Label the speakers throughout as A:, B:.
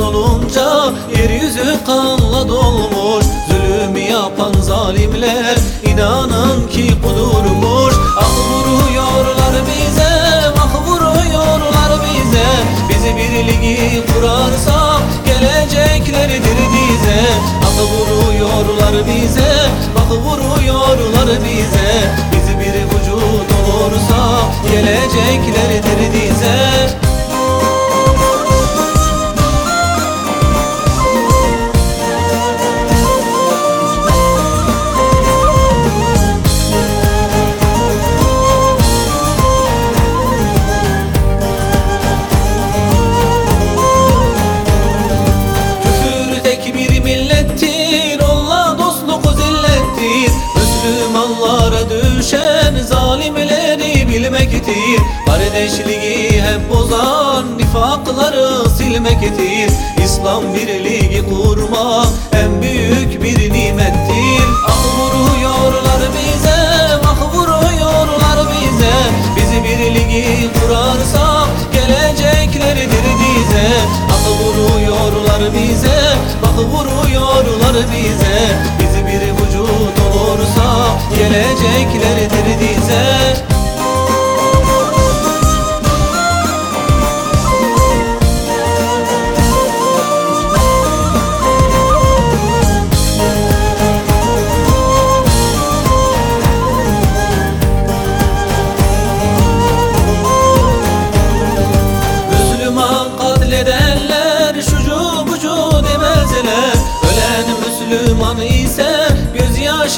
A: olunca Yeryüzü kanla dolmuş. Zulümü yapan zalimler inanın ki kudurmuş. Ah vuruyorlar bize Ah vuruyorlar bize. Bizi birliği kurarsa Gelecekleridir dize Ah vuruyorlar bize Bak vuruyorlar bize zalimleri bilmektir Kardeşliği hep bozan nifakları silmektir İslam birliği kurma en büyük bir nimettir. Ah vuruyorlar bize, ah vuruyorlar bize. Bizi birliği kurarsa gelecekleridir dize. Ah vuruyorlar bize, bak vuruyorlar bize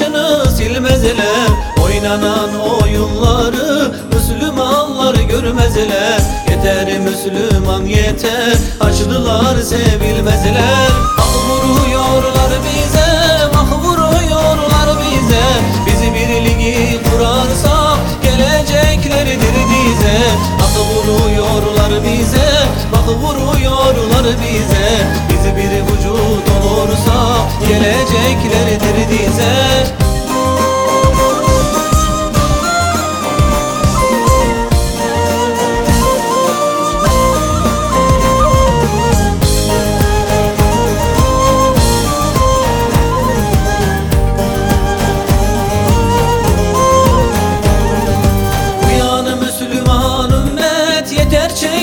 A: gözyaşını silmezler Oynanan oyunları Müslümanlar görmezler Yeter Müslüman yeter Açlılar sevilmezler Ah vuruyorlar bize Ah vuruyorlar bize. Bizi birliği kurarsa Gelecekleridir dize Ah vuruyorlar bize Bak vuruyorlar bize. Bizi bir vücut olursa Gelecekleridir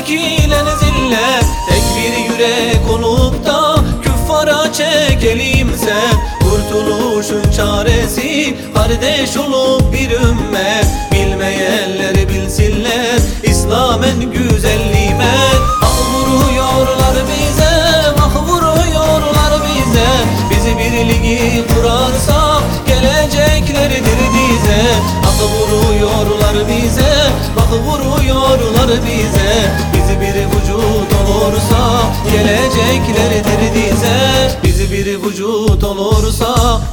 A: çekilen zillet Tek bir yürek olup da küffara çekelimse Kurtuluşun çaresi kardeş olup bir ümmet. Bilmeyenleri bilsinler İslam en güzel Ah vuruyorlar bize, ah vuruyorlar bize. Bizi birliği kurarsa gelecekleridir dize Ah vuruyorlar bize, bak vuruyorlar bize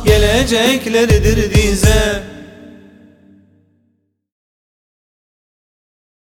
A: gelecekleridir dize